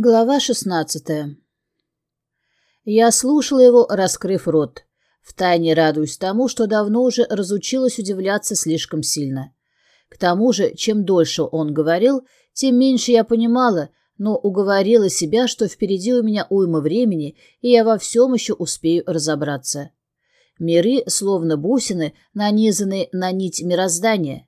Глава шестнадцатая. Я слушала его, раскрыв рот, втайне радуясь тому, что давно уже разучилась удивляться слишком сильно. К тому же, чем дольше он говорил, тем меньше я понимала, но уговорила себя, что впереди у меня уйма времени, и я во всем еще успею разобраться. Миры, словно бусины, нанизаны на нить мироздания.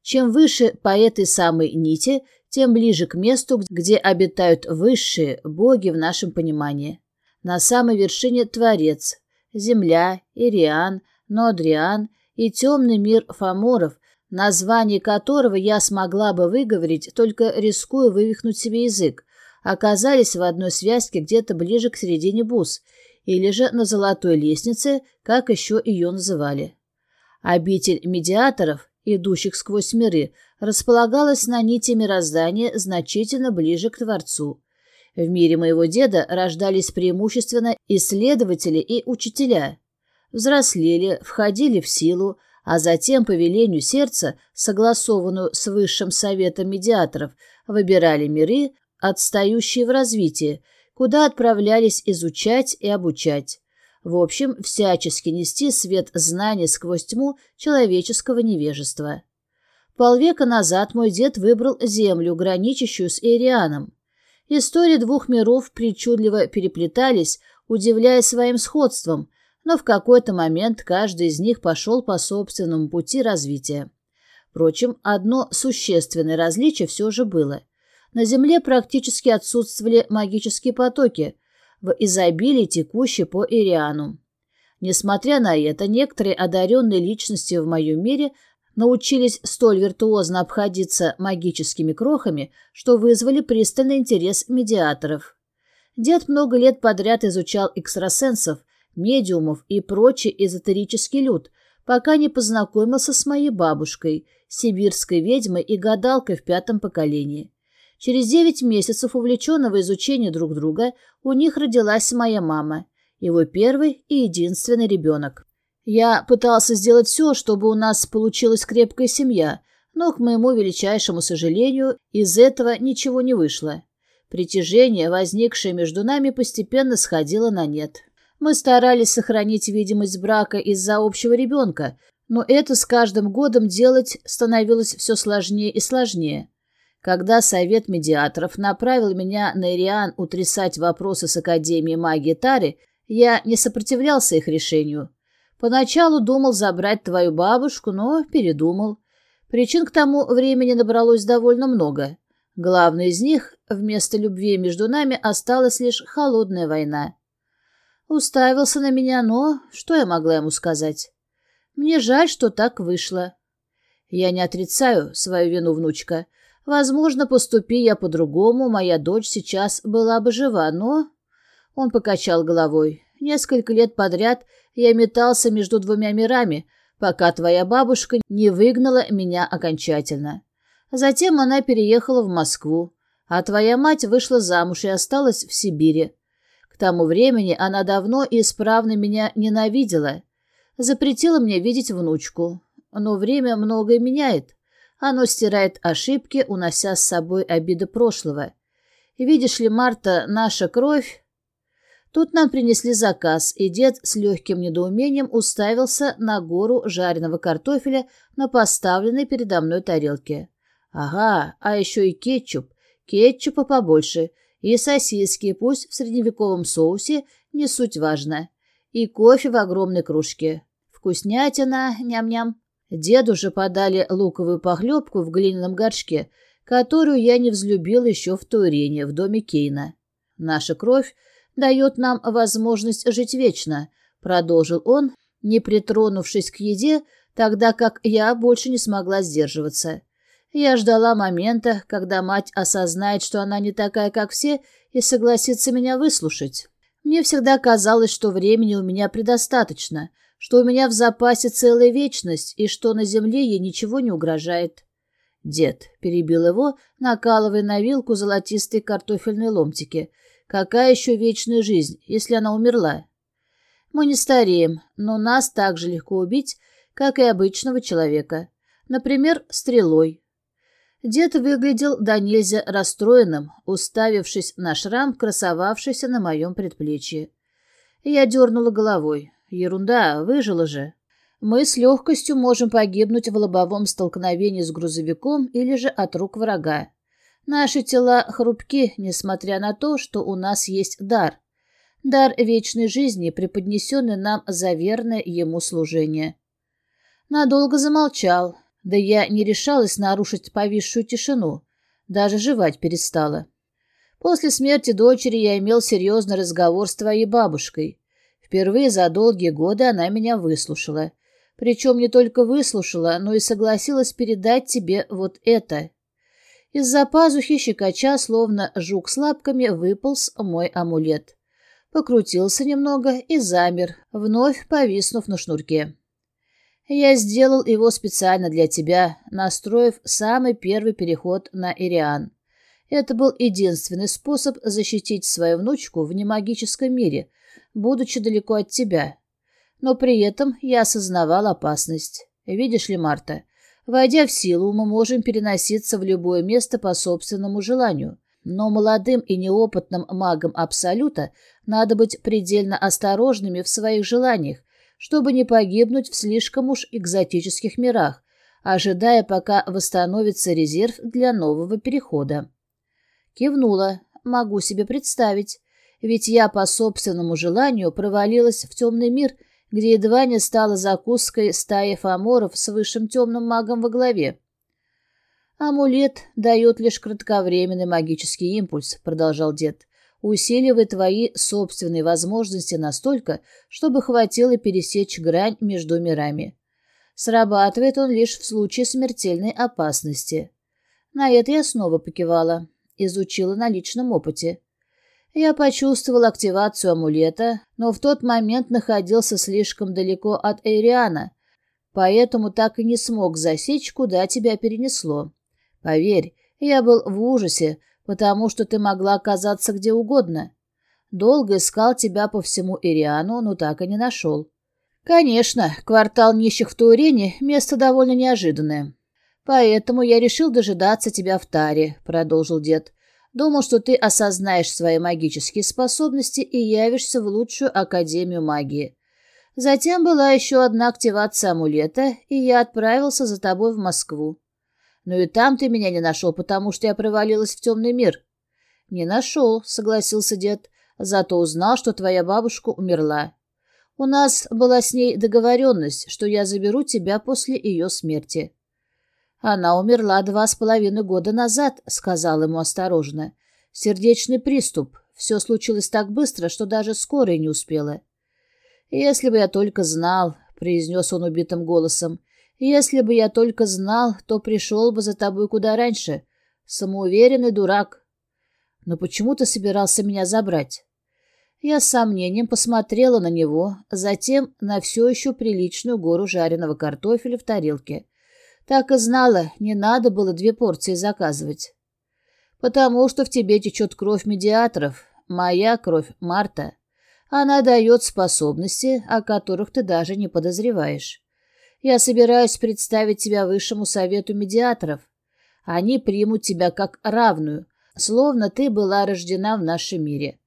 Чем выше по этой самой нити, тем ближе к месту, где обитают высшие боги в нашем понимании. На самой вершине Творец, Земля, Ириан, Нодриан и темный мир Фоморов, название которого я смогла бы выговорить, только рискуя вывихнуть себе язык, оказались в одной связке где-то ближе к середине бус, или же на золотой лестнице, как еще ее называли. Обитель медиаторов, идущих сквозь миры, располагалась на нити мироздания значительно ближе к Творцу. В мире моего деда рождались преимущественно исследователи и учителя. Взрослели, входили в силу, а затем по велению сердца, согласованную с Высшим Советом Медиаторов, выбирали миры, отстающие в развитии, куда отправлялись изучать и обучать. В общем, всячески нести свет знаний сквозь тьму человеческого невежества. Полвека назад мой дед выбрал землю, граничащую с Ирианом. Истории двух миров причудливо переплетались, удивляя своим сходством, но в какой-то момент каждый из них пошел по собственному пути развития. Впрочем, одно существенное различие все же было. На Земле практически отсутствовали магические потоки, в изобилии текущие по Ириану. Несмотря на это, некоторые одаренные личности в моем мире научились столь виртуозно обходиться магическими крохами, что вызвали пристальный интерес медиаторов. Дед много лет подряд изучал экстрасенсов, медиумов и прочий эзотерический люд, пока не познакомился с моей бабушкой, сибирской ведьмой и гадалкой в пятом поколении. Через девять месяцев увлеченного изучения друг друга у них родилась моя мама, его первый и единственный ребенок. Я пытался сделать все, чтобы у нас получилась крепкая семья, но, к моему величайшему сожалению, из этого ничего не вышло. Притяжение, возникшее между нами, постепенно сходило на нет. Мы старались сохранить видимость брака из-за общего ребенка, но это с каждым годом делать становилось все сложнее и сложнее. Когда совет медиаторов направил меня на Ириан утрясать вопросы с Академией магии Тари, я не сопротивлялся их решению – Поначалу думал забрать твою бабушку, но передумал. Причин к тому времени набралось довольно много. Главной из них, вместо любви между нами, осталась лишь холодная война. Уставился на меня, но что я могла ему сказать? Мне жаль, что так вышло. Я не отрицаю свою вину, внучка. Возможно, поступи я по-другому, моя дочь сейчас была бы жива, но... Он покачал головой. Несколько лет подряд я метался между двумя мирами, пока твоя бабушка не выгнала меня окончательно. Затем она переехала в Москву, а твоя мать вышла замуж и осталась в Сибири. К тому времени она давно и исправно меня ненавидела. Запретила мне видеть внучку. Но время многое меняет. Оно стирает ошибки, унося с собой обиды прошлого. Видишь ли, Марта, наша кровь Тут нам принесли заказ, и дед с легким недоумением уставился на гору жареного картофеля на поставленной передо мной тарелке. Ага, а еще и кетчуп. Кетчупа побольше. И сосиски, пусть в средневековом соусе, не суть важно. И кофе в огромной кружке. Вкуснятина, ням-ням. Деду же подали луковую похлебку в глиняном горшке, которую я не взлюбил еще в Турине, в доме Кейна. Наша кровь дает нам возможность жить вечно», — продолжил он, не притронувшись к еде, тогда как я больше не смогла сдерживаться. Я ждала момента, когда мать осознает, что она не такая, как все, и согласится меня выслушать. Мне всегда казалось, что времени у меня предостаточно, что у меня в запасе целая вечность и что на земле ей ничего не угрожает. Дед перебил его, накалывая на вилку золотистые картофельные ломтики — Какая еще вечная жизнь, если она умерла? Мы не стареем, но нас так же легко убить, как и обычного человека. Например, стрелой. Дед выглядел до нельзя расстроенным, уставившись на шрам, красовавшийся на моем предплечье. Я дернула головой. Ерунда, выжила же. Мы с легкостью можем погибнуть в лобовом столкновении с грузовиком или же от рук врага. Наши тела хрупки, несмотря на то, что у нас есть дар. Дар вечной жизни, преподнесенный нам за верное ему служение. Надолго замолчал, да я не решалась нарушить повисшую тишину, даже жевать перестала. После смерти дочери я имел серьезный разговор с твоей бабушкой. Впервые за долгие годы она меня выслушала. Причем не только выслушала, но и согласилась передать тебе вот это. Из-за пазухи щекоча, словно жук с лапками, выполз мой амулет. Покрутился немного и замер, вновь повиснув на шнурке. Я сделал его специально для тебя, настроив самый первый переход на Ириан. Это был единственный способ защитить свою внучку в немагическом мире, будучи далеко от тебя. Но при этом я осознавал опасность. Видишь ли, Марта, войдя в силу, мы можем переноситься в любое место по собственному желанию. Но молодым и неопытным магам Абсолюта надо быть предельно осторожными в своих желаниях, чтобы не погибнуть в слишком уж экзотических мирах, ожидая, пока восстановится резерв для нового перехода. Кивнула. Могу себе представить. Ведь я по собственному желанию провалилась в темный мир, где едва не стала закуской стаи фаморов с высшим темным магом во главе. «Амулет дает лишь кратковременный магический импульс», — продолжал дед усиливает твои собственные возможности настолько, чтобы хватило пересечь грань между мирами. Срабатывает он лишь в случае смертельной опасности. На это я снова покивала, изучила на личном опыте. Я почувствовал активацию амулета, но в тот момент находился слишком далеко от Эйриана, поэтому так и не смог засечь, куда тебя перенесло. Поверь, я был в ужасе, потому что ты могла оказаться где угодно. Долго искал тебя по всему Ириану, но так и не нашел. Конечно, квартал нищих в Турене — место довольно неожиданное. Поэтому я решил дожидаться тебя в Таре, — продолжил дед. Думал, что ты осознаешь свои магические способности и явишься в лучшую академию магии. Затем была еще одна активация амулета, и я отправился за тобой в Москву. Но и там ты меня не нашел, потому что я провалилась в темный мир. Не нашел, согласился дед, зато узнал, что твоя бабушка умерла. У нас была с ней договоренность, что я заберу тебя после ее смерти. Она умерла два с половиной года назад, сказал ему осторожно. Сердечный приступ. Все случилось так быстро, что даже скорая не успела. Если бы я только знал, произнес он убитым голосом, если бы я только знал, то пришел бы за тобой куда раньше. Самоуверенный дурак. Но почему ты собирался меня забрать? Я с сомнением посмотрела на него, затем на все еще приличную гору жареного картофеля в тарелке. Так и знала, не надо было две порции заказывать. Потому что в тебе течет кровь медиаторов, моя кровь Марта. Она дает способности, о которых ты даже не подозреваешь. Я собираюсь представить тебя высшему совету медиаторов. Они примут тебя как равную, словно ты была рождена в нашем мире.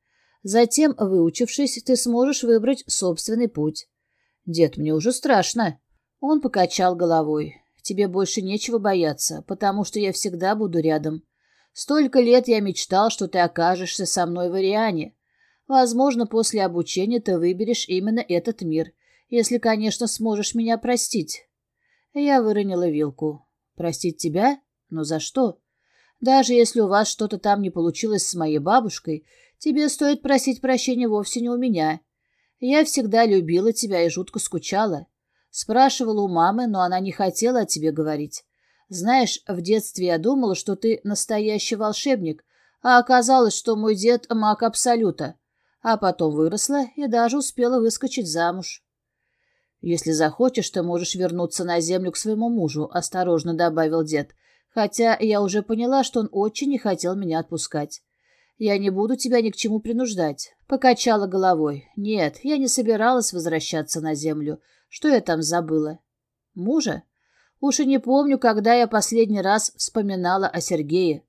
Затем, выучившись, ты сможешь выбрать собственный путь. Дед, мне уже страшно. Он покачал головой. Тебе больше нечего бояться, потому что я всегда буду рядом. Столько лет я мечтал, что ты окажешься со мной в Ариане. Возможно, после обучения ты выберешь именно этот мир — если, конечно, сможешь меня простить. Я выронила вилку. Простить тебя? Но за что? Даже если у вас что-то там не получилось с моей бабушкой, тебе стоит просить прощения вовсе не у меня. Я всегда любила тебя и жутко скучала. Спрашивала у мамы, но она не хотела о тебе говорить. Знаешь, в детстве я думала, что ты настоящий волшебник, а оказалось, что мой дед — маг Абсолюта. А потом выросла и даже успела выскочить замуж. «Если захочешь, ты можешь вернуться на землю к своему мужу», — осторожно добавил дед, хотя я уже поняла, что он очень не хотел меня отпускать. «Я не буду тебя ни к чему принуждать», — покачала головой. «Нет, я не собиралась возвращаться на землю. Что я там забыла?» «Мужа?» Уж и не помню, когда я последний раз вспоминала о Сергее.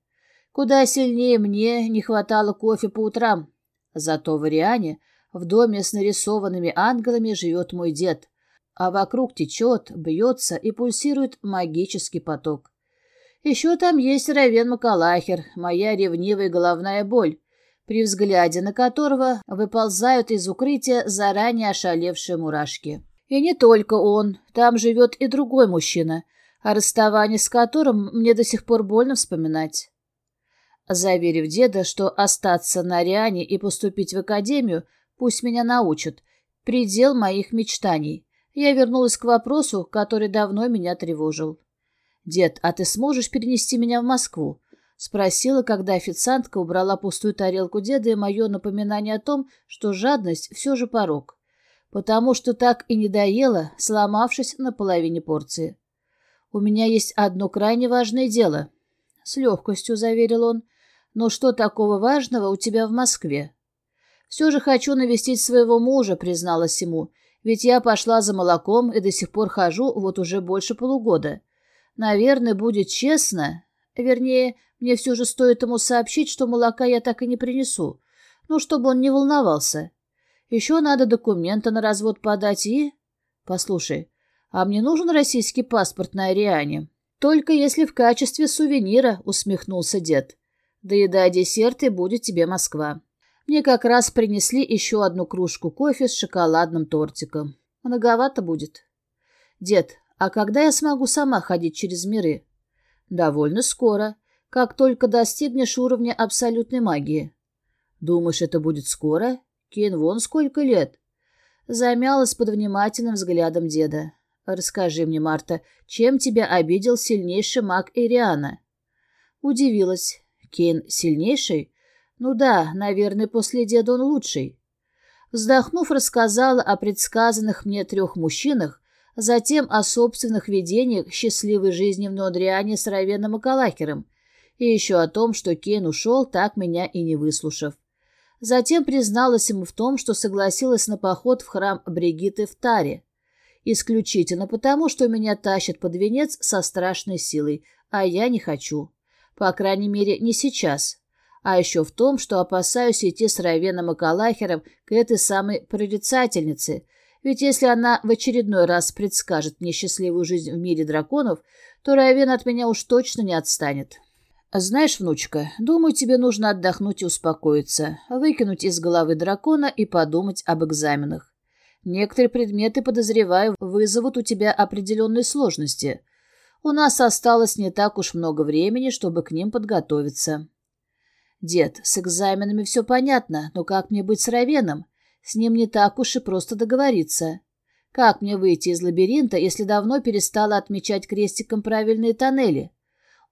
Куда сильнее мне не хватало кофе по утрам. Зато в Ариане, в доме с нарисованными ангелами, живет мой дед, а вокруг течет, бьется и пульсирует магический поток. Еще там есть Равен Макалахер, моя ревнивая головная боль, при взгляде на которого выползают из укрытия заранее ошалевшие мурашки. И не только он, там живет и другой мужчина, о расставании с которым мне до сих пор больно вспоминать. Заверив деда, что остаться на Ариане и поступить в академию, пусть меня научат, предел моих мечтаний, я вернулась к вопросу, который давно меня тревожил. «Дед, а ты сможешь перенести меня в Москву?» — спросила, когда официантка убрала пустую тарелку деда и мое напоминание о том, что жадность все же порог. Потому что так и не доела, сломавшись на половине порции. «У меня есть одно крайне важное дело», — с легкостью заверил он. «Но что такого важного у тебя в Москве?» «Все же хочу навестить своего мужа», — призналась ему, «ведь я пошла за молоком и до сих пор хожу вот уже больше полугода». Наверное, будет честно. Вернее, мне все же стоит ему сообщить, что молока я так и не принесу. Ну, чтобы он не волновался. Еще надо документы на развод подать и... Послушай, а мне нужен российский паспорт на Ариане? Только если в качестве сувенира, усмехнулся дед. Доедай десерт, и будет тебе Москва. Мне как раз принесли еще одну кружку кофе с шоколадным тортиком. Многовато будет. Дед, а когда я смогу сама ходить через миры? Довольно скоро, как только достигнешь уровня абсолютной магии. Думаешь, это будет скоро? Кин, вон сколько лет. Замялась под внимательным взглядом деда. Расскажи мне, Марта, чем тебя обидел сильнейший маг Ириана? Удивилась. Кейн сильнейший? Ну да, наверное, после деда он лучший. Вздохнув, рассказала о предсказанных мне трех мужчинах, затем о собственных видениях счастливой жизни в Нодриане с Равеном и Калахером, и еще о том, что Кен ушел, так меня и не выслушав. Затем призналась ему в том, что согласилась на поход в храм Бригиты в Таре. Исключительно потому, что меня тащат под венец со страшной силой, а я не хочу. По крайней мере, не сейчас. А еще в том, что опасаюсь идти с Равеном и Калахером к этой самой прорицательнице – ведь если она в очередной раз предскажет мне счастливую жизнь в мире драконов, то Райвен от меня уж точно не отстанет. Знаешь, внучка, думаю, тебе нужно отдохнуть и успокоиться, выкинуть из головы дракона и подумать об экзаменах. Некоторые предметы, подозреваю, вызовут у тебя определенные сложности. У нас осталось не так уж много времени, чтобы к ним подготовиться. Дед, с экзаменами все понятно, но как мне быть с Равеном? С ним не так уж и просто договориться. Как мне выйти из лабиринта, если давно перестала отмечать крестиком правильные тоннели?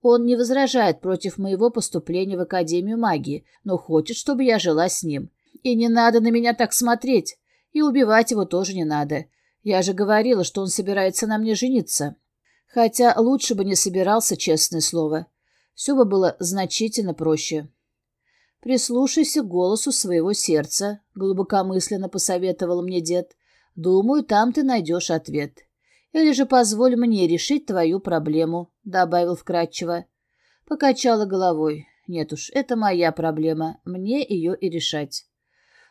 Он не возражает против моего поступления в Академию магии, но хочет, чтобы я жила с ним. И не надо на меня так смотреть. И убивать его тоже не надо. Я же говорила, что он собирается на мне жениться. Хотя лучше бы не собирался, честное слово. Все бы было значительно проще. «Прислушайся к голосу своего сердца», — глубокомысленно посоветовал мне дед. «Думаю, там ты найдешь ответ. Или же позволь мне решить твою проблему», — добавил вкратчиво. Покачала головой. «Нет уж, это моя проблема, мне ее и решать».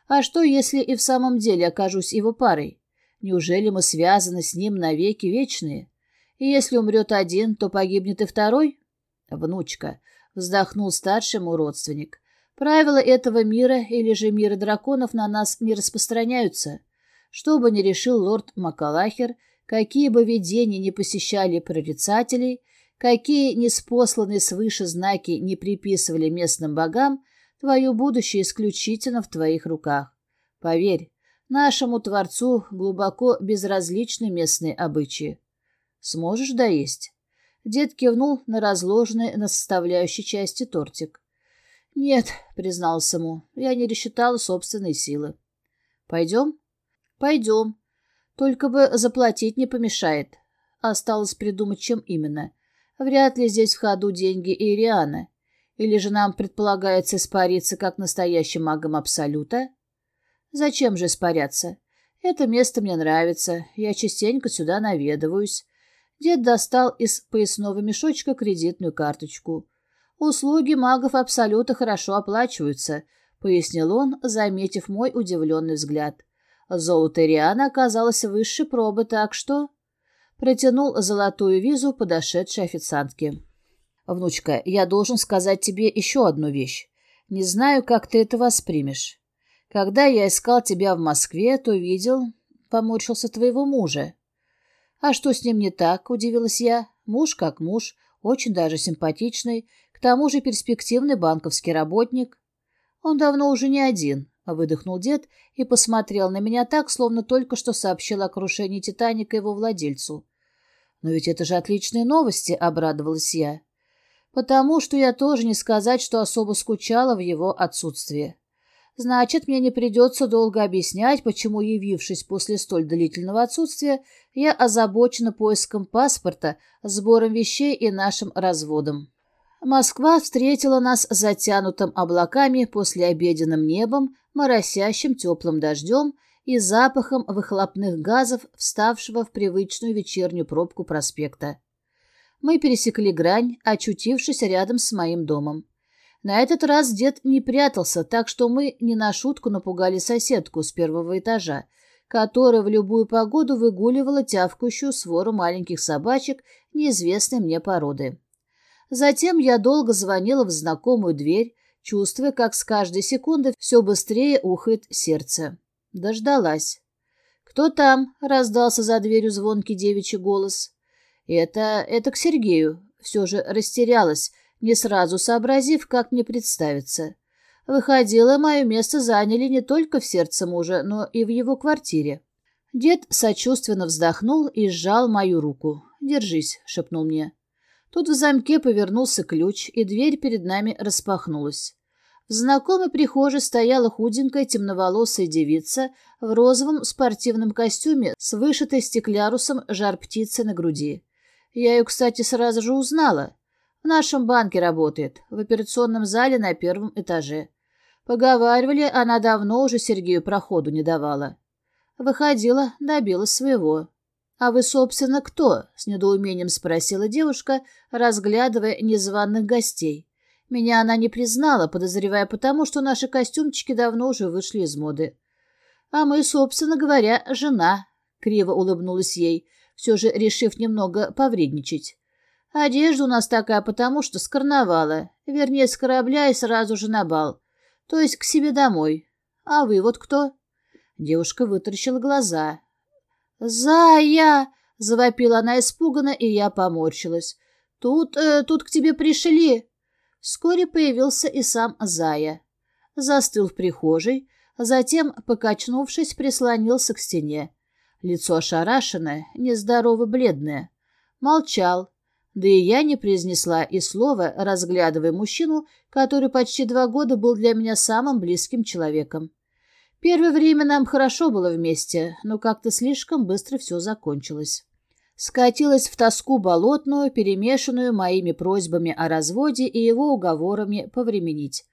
«А что, если и в самом деле окажусь его парой? Неужели мы связаны с ним навеки вечные? И если умрет один, то погибнет и второй?» «Внучка», — вздохнул старший мой родственник. Правила этого мира или же мира драконов на нас не распространяются. Что бы ни решил лорд Макалахер, какие бы видения не посещали прорицателей, какие неспосланные свыше знаки не приписывали местным богам, твое будущее исключительно в твоих руках. Поверь, нашему Творцу глубоко безразличны местные обычаи. Сможешь доесть?» Дед кивнул на разложенный на составляющей части тортик. «Нет», — признался ему, — «я не рассчитала собственной силы». «Пойдем?» «Пойдем. Только бы заплатить не помешает. Осталось придумать, чем именно. Вряд ли здесь в ходу деньги Ириана. Или же нам предполагается испариться как настоящим магом Абсолюта? Зачем же испаряться? Это место мне нравится, я частенько сюда наведываюсь. Дед достал из поясного мешочка кредитную карточку. «Услуги магов Абсолюта хорошо оплачиваются», — пояснил он, заметив мой удивленный взгляд. Золото Риана оказалось выше пробы, так что... Протянул золотую визу подошедшей официантке. «Внучка, я должен сказать тебе еще одну вещь. Не знаю, как ты это воспримешь. Когда я искал тебя в Москве, то видел, поморщился твоего мужа. А что с ним не так, удивилась я. Муж как муж, очень даже симпатичный, к тому же перспективный банковский работник. Он давно уже не один, выдохнул дед и посмотрел на меня так, словно только что сообщил о крушении Титаника его владельцу. Но ведь это же отличные новости, обрадовалась я. Потому что я тоже не сказать, что особо скучала в его отсутствии. Значит, мне не придется долго объяснять, почему, явившись после столь длительного отсутствия, я озабочена поиском паспорта, сбором вещей и нашим разводом. Москва встретила нас затянутым облаками после обеденным небом, моросящим теплым дождем и запахом выхлопных газов, вставшего в привычную вечернюю пробку проспекта. Мы пересекли грань, очутившись рядом с моим домом. На этот раз дед не прятался, так что мы не на шутку напугали соседку с первого этажа, которая в любую погоду выгуливала тявкающую свору маленьких собачек неизвестной мне породы. Затем я долго звонила в знакомую дверь, чувствуя, как с каждой секунды все быстрее ухает сердце. Дождалась. «Кто там?» — раздался за дверью звонкий девичий голос. «Это... это к Сергею». Все же растерялась, не сразу сообразив, как мне представиться. Выходило, мое место заняли не только в сердце мужа, но и в его квартире. Дед сочувственно вздохнул и сжал мою руку. «Держись», — шепнул мне. Тут в замке повернулся ключ, и дверь перед нами распахнулась. В знакомой прихожей стояла худенькая темноволосая девица в розовом спортивном костюме с вышитой стеклярусом жар-птицы на груди. Я ее, кстати, сразу же узнала. В нашем банке работает, в операционном зале на первом этаже. Поговаривали, она давно уже Сергею проходу не давала. Выходила, добилась своего. «А вы, собственно, кто?» — с недоумением спросила девушка, разглядывая незваных гостей. Меня она не признала, подозревая потому, что наши костюмчики давно уже вышли из моды. «А мы, собственно говоря, жена», — криво улыбнулась ей, все же решив немного повредничать. Одежда у нас такая потому, что с карнавала, вернее, с корабля и сразу же на бал, то есть к себе домой. А вы вот кто?» Девушка вытаращила глаза. «Зая!» — завопила она испуганно, и я поморщилась. «Тут, э, тут к тебе пришли!» Вскоре появился и сам Зая. Застыл в прихожей, затем, покачнувшись, прислонился к стене. Лицо ошарашенное, нездорово бледное. Молчал, да и я не произнесла и слова, разглядывая мужчину, который почти два года был для меня самым близким человеком. Первое время нам хорошо было вместе, но как-то слишком быстро все закончилось. Скатилась в тоску болотную, перемешанную моими просьбами о разводе и его уговорами повременить.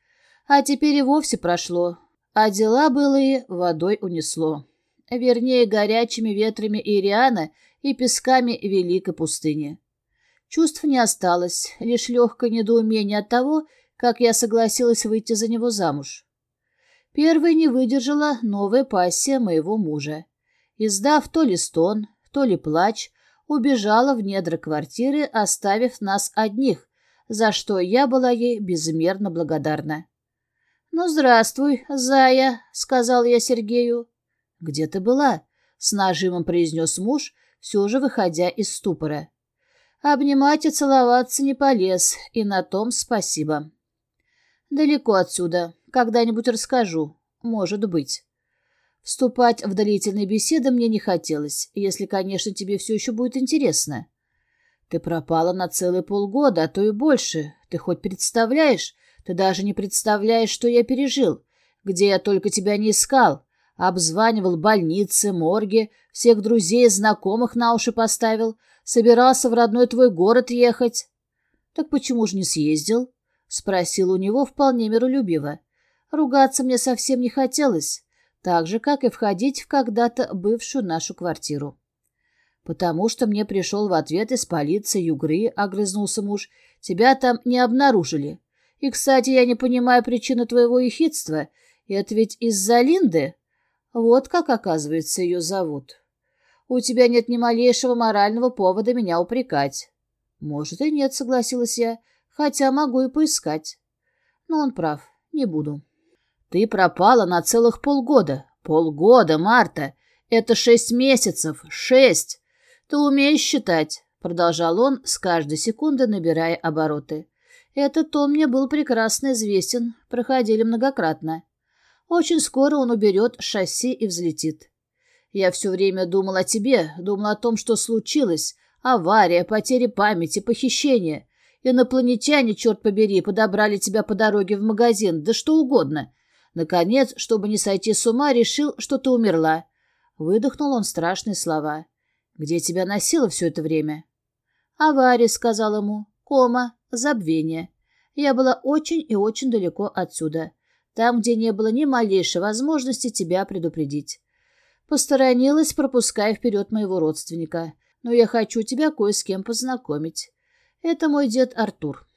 А теперь и вовсе прошло, а дела былые водой унесло. Вернее, горячими ветрами Ириана и песками Великой пустыни. Чувств не осталось, лишь легкое недоумение от того, как я согласилась выйти за него замуж. Первой не выдержала новая пассия моего мужа. Издав то ли стон, то ли плач, убежала в недра квартиры, оставив нас одних, за что я была ей безмерно благодарна. «Ну, здравствуй, зая», — сказал я Сергею. «Где ты была?» — с нажимом произнес муж, все же выходя из ступора. Обнимать и целоваться не полез, и на том спасибо. Далеко отсюда. Когда-нибудь расскажу. Может быть. Вступать в длительные беседы мне не хотелось, если, конечно, тебе все еще будет интересно. Ты пропала на целые полгода, а то и больше. Ты хоть представляешь? Ты даже не представляешь, что я пережил. Где я только тебя не искал. Обзванивал больницы, морги, всех друзей и знакомых на уши поставил — Собирался в родной твой город ехать. — Так почему же не съездил? — спросил у него вполне миролюбиво. Ругаться мне совсем не хотелось, так же, как и входить в когда-то бывшую нашу квартиру. Потому что мне пришел в ответ из полиции Югры, огрызнулся муж. Тебя там не обнаружили. И, кстати, я не понимаю причины твоего ехидства. Это ведь из-за Линды? Вот как, оказывается, ее зовут. У тебя нет ни малейшего морального повода меня упрекать. Может и нет, согласилась я, хотя могу и поискать. Но он прав, не буду. Ты пропала на целых полгода. Полгода, Марта. Это шесть месяцев. Шесть. Ты умеешь считать, продолжал он, с каждой секунды набирая обороты. Этот тон мне был прекрасно известен, проходили многократно. Очень скоро он уберет шасси и взлетит. Я все время думал о тебе, думал о том, что случилось. Авария, потеря памяти, похищение. Инопланетяне, черт побери, подобрали тебя по дороге в магазин, да что угодно. Наконец, чтобы не сойти с ума, решил, что ты умерла. Выдохнул он страшные слова. «Где тебя носило все это время?» «Авария», — сказал ему. «Кома, забвение. Я была очень и очень далеко отсюда там, где не было ни малейшей возможности тебя предупредить. Посторонилась, пропуская вперед моего родственника. Но я хочу тебя кое с кем познакомить. Это мой дед Артур.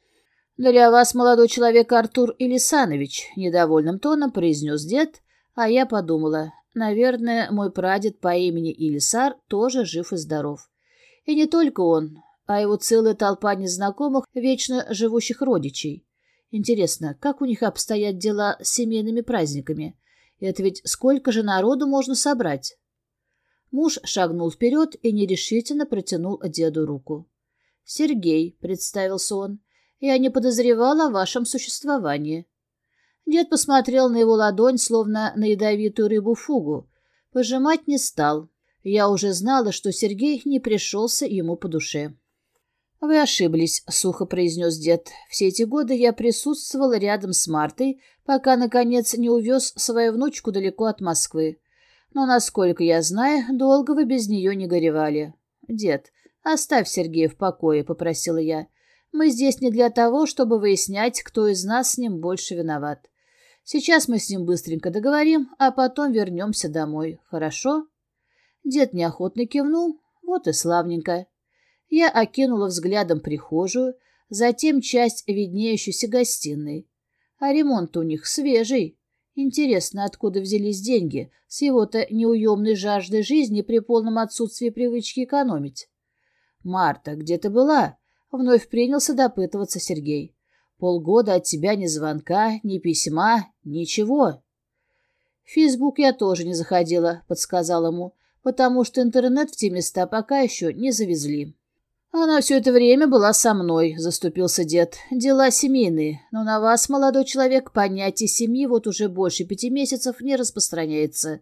Для вас, молодой человек Артур Илисанович, недовольным тоном произнес дед, а я подумала, наверное, мой прадед по имени Илисар тоже жив и здоров. И не только он, а его целая толпа незнакомых, вечно живущих родичей. Интересно, как у них обстоят дела с семейными праздниками? Это ведь сколько же народу можно собрать? Муж шагнул вперед и нерешительно протянул деду руку. «Сергей», — представился он, — «я не подозревал о вашем существовании». Дед посмотрел на его ладонь, словно на ядовитую рыбу-фугу. Пожимать не стал. Я уже знала, что Сергей не пришелся ему по душе. «Вы ошиблись», — сухо произнес дед. «Все эти годы я присутствовал рядом с Мартой, пока, наконец, не увез свою внучку далеко от Москвы. Но, насколько я знаю, долго вы без нее не горевали. Дед, оставь Сергея в покое», — попросила я. «Мы здесь не для того, чтобы выяснять, кто из нас с ним больше виноват. Сейчас мы с ним быстренько договорим, а потом вернемся домой. Хорошо?» Дед неохотно кивнул. «Вот и славненько». Я окинула взглядом прихожую, затем часть виднеющейся гостиной. А ремонт у них свежий. Интересно, откуда взялись деньги с его-то неуемной жаждой жизни при полном отсутствии привычки экономить. «Марта, где ты была?» — вновь принялся допытываться Сергей. «Полгода от тебя ни звонка, ни письма, ничего». «В Фейсбук я тоже не заходила», — подсказал ему, «потому что интернет в те места пока еще не завезли». «Она все это время была со мной», — заступился дед. «Дела семейные, но на вас, молодой человек, понятие семьи вот уже больше пяти месяцев не распространяется».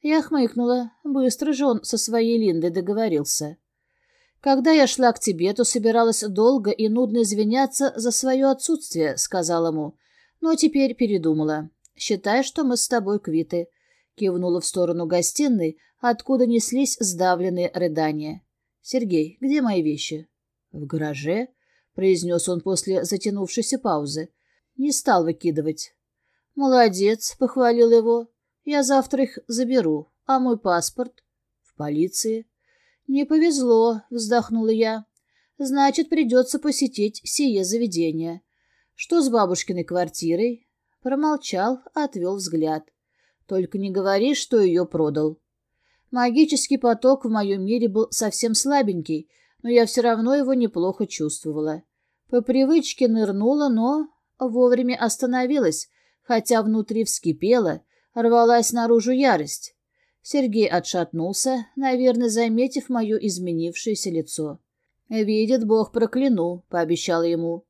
Я хмыкнула. Быстро же он со своей Линдой договорился. «Когда я шла к тебе, то собиралась долго и нудно извиняться за свое отсутствие», — сказал ему. «Но теперь передумала. Считай, что мы с тобой квиты». Кивнула в сторону гостиной, откуда неслись сдавленные рыдания. «Сергей, где мои вещи?» «В гараже», — произнес он после затянувшейся паузы. Не стал выкидывать. «Молодец», — похвалил его. «Я завтра их заберу. А мой паспорт?» «В полиции». «Не повезло», — вздохнула я. «Значит, придется посетить сие заведение. Что с бабушкиной квартирой?» Промолчал, отвел взгляд. «Только не говори, что ее продал». Магический поток в моем мире был совсем слабенький, но я все равно его неплохо чувствовала. По привычке нырнула, но вовремя остановилась, хотя внутри вскипела, рвалась наружу ярость. Сергей отшатнулся, наверное, заметив мое изменившееся лицо. «Видит Бог, прокляну», — пообещала ему.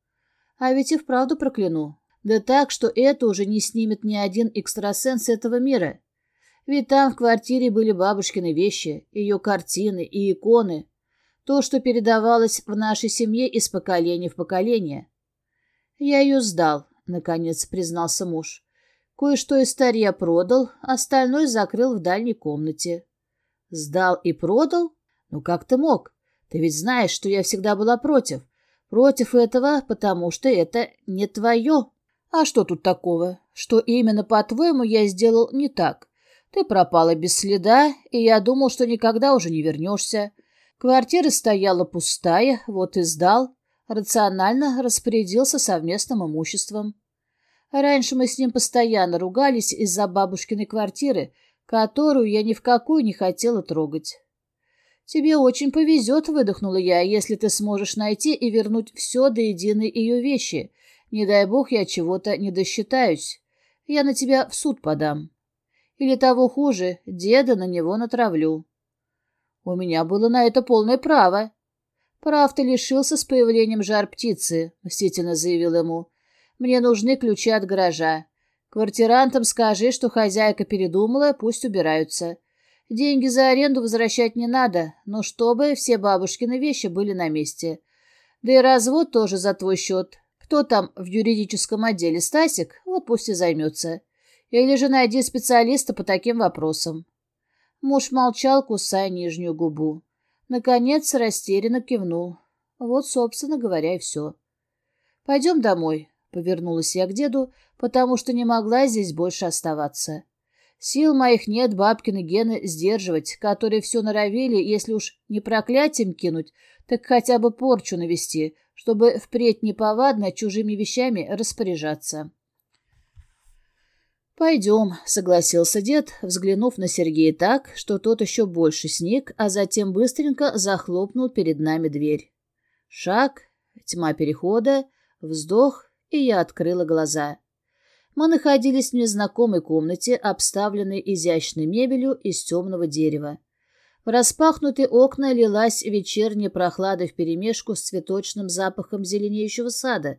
«А ведь и вправду прокляну. Да так, что это уже не снимет ни один экстрасенс этого мира. Ведь там в квартире были бабушкины вещи, ее картины и иконы. То, что передавалось в нашей семье из поколения в поколение. Я ее сдал, наконец признался муж. Кое-что из старья продал, остальное закрыл в дальней комнате. Сдал и продал? Ну как ты мог? Ты ведь знаешь, что я всегда была против. Против этого, потому что это не твое. А что тут такого? Что именно, по-твоему, я сделал не так? Ты пропала без следа, и я думал, что никогда уже не вернешься. Квартира стояла пустая, вот и сдал. Рационально распорядился совместным имуществом. Раньше мы с ним постоянно ругались из-за бабушкиной квартиры, которую я ни в какую не хотела трогать. «Тебе очень повезет», — выдохнула я, «если ты сможешь найти и вернуть все до единой ее вещи. Не дай бог я чего-то не досчитаюсь. Я на тебя в суд подам. Или того хуже, деда на него натравлю». У меня было на это полное право. «Прав ты лишился с появлением жар-птицы», — мстительно заявил ему. «Мне нужны ключи от гаража. Квартирантам скажи, что хозяйка передумала, пусть убираются. Деньги за аренду возвращать не надо, но чтобы все бабушкины вещи были на месте. Да и развод тоже за твой счет. Кто там в юридическом отделе, Стасик? Вот пусть и займется. Или же найди специалиста по таким вопросам». Муж молчал, кусая нижнюю губу. Наконец растерянно кивнул. Вот, собственно говоря, и все. «Пойдем домой», — повернулась я к деду, потому что не могла здесь больше оставаться. Сил моих нет бабкины гены сдерживать, которые все норовили, если уж не проклятием кинуть, так хотя бы порчу навести, чтобы впредь неповадно чужими вещами распоряжаться. «Пойдем», — согласился дед, взглянув на Сергея так, что тот еще больше сник, а затем быстренько захлопнул перед нами дверь. Шаг, тьма перехода, вздох, и я открыла глаза. Мы находились в незнакомой комнате, обставленной изящной мебелью из темного дерева. В распахнутые окна лилась вечерняя прохлада вперемешку с цветочным запахом зеленеющего сада.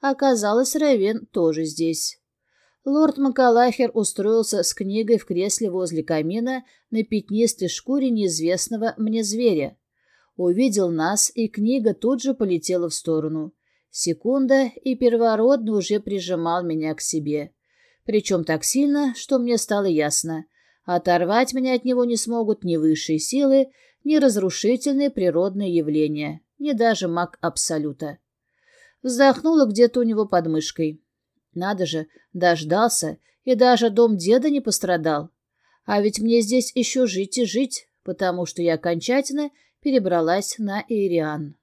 Оказалось, Равен тоже здесь. Лорд Макалахер устроился с книгой в кресле возле камина на пятнистой шкуре неизвестного мне зверя. Увидел нас, и книга тут же полетела в сторону. Секунда, и первородный уже прижимал меня к себе. Причем так сильно, что мне стало ясно. Оторвать меня от него не смогут ни высшие силы, ни разрушительные природные явления, ни даже маг Абсолюта. Вздохнула где-то у него под мышкой. Надо же, дождался, и даже дом деда не пострадал. А ведь мне здесь еще жить и жить, потому что я окончательно перебралась на Ириан.